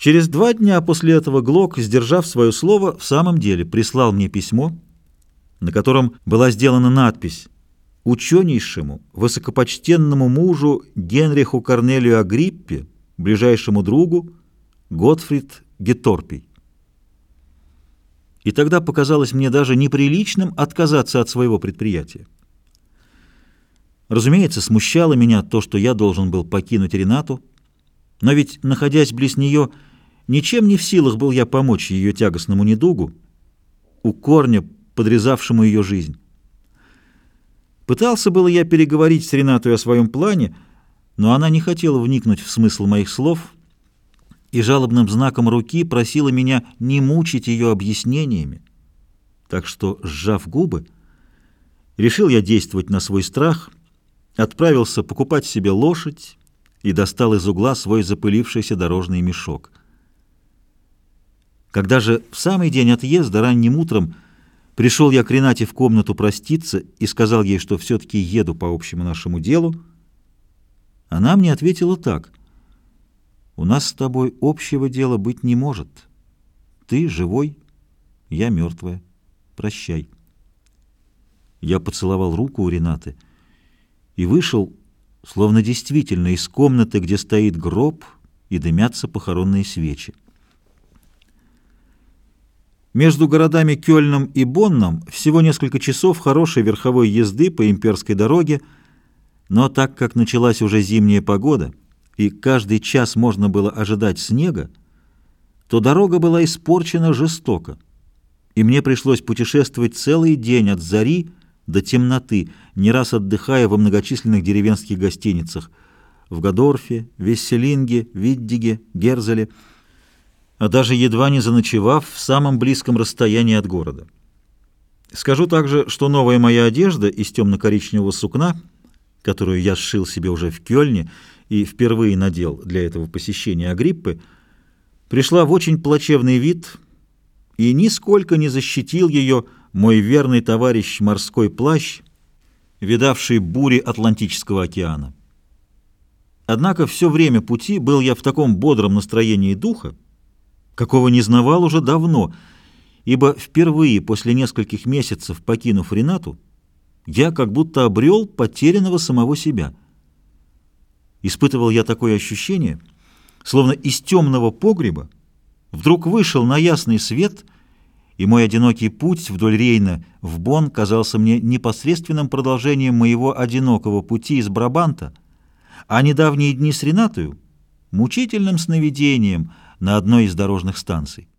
Через два дня после этого Глок, сдержав свое слово, в самом деле прислал мне письмо, на котором была сделана надпись «Ученейшему, высокопочтенному мужу Генриху Корнелию Агриппе, ближайшему другу, Готфрид Геторпий». И тогда показалось мне даже неприличным отказаться от своего предприятия. Разумеется, смущало меня то, что я должен был покинуть Ренату, но ведь, находясь близ нее, ничем не в силах был я помочь ее тягостному недугу, у корня, подрезавшему ее жизнь. Пытался было я переговорить с Ренатой о своем плане, но она не хотела вникнуть в смысл моих слов и жалобным знаком руки просила меня не мучить ее объяснениями. Так что, сжав губы, решил я действовать на свой страх — отправился покупать себе лошадь и достал из угла свой запылившийся дорожный мешок. Когда же в самый день отъезда, ранним утром, пришел я к Ренате в комнату проститься и сказал ей, что все-таки еду по общему нашему делу, она мне ответила так. «У нас с тобой общего дела быть не может. Ты живой, я мертвая. Прощай». Я поцеловал руку у Ренаты — и вышел, словно действительно, из комнаты, где стоит гроб и дымятся похоронные свечи. Между городами Кёльном и Бонном всего несколько часов хорошей верховой езды по имперской дороге, но так как началась уже зимняя погода, и каждый час можно было ожидать снега, то дорога была испорчена жестоко, и мне пришлось путешествовать целый день от зари до темноты, не раз отдыхая во многочисленных деревенских гостиницах в Гадорфе, Весселинге, Виддиге, Герзеле, а даже едва не заночевав в самом близком расстоянии от города. Скажу также, что новая моя одежда из темно-коричневого сукна, которую я сшил себе уже в Кёльне и впервые надел для этого посещения Агриппы, пришла в очень плачевный вид и нисколько не защитил ее мой верный товарищ морской плащ, видавший бури Атлантического океана. Однако все время пути был я в таком бодром настроении духа, какого не знавал уже давно, ибо впервые после нескольких месяцев, покинув Ренату, я как будто обрел потерянного самого себя. Испытывал я такое ощущение, словно из темного погреба вдруг вышел на ясный свет — и мой одинокий путь вдоль Рейна в Бонн казался мне непосредственным продолжением моего одинокого пути из Брабанта, а недавние дни с Ренатою — мучительным сновидением на одной из дорожных станций.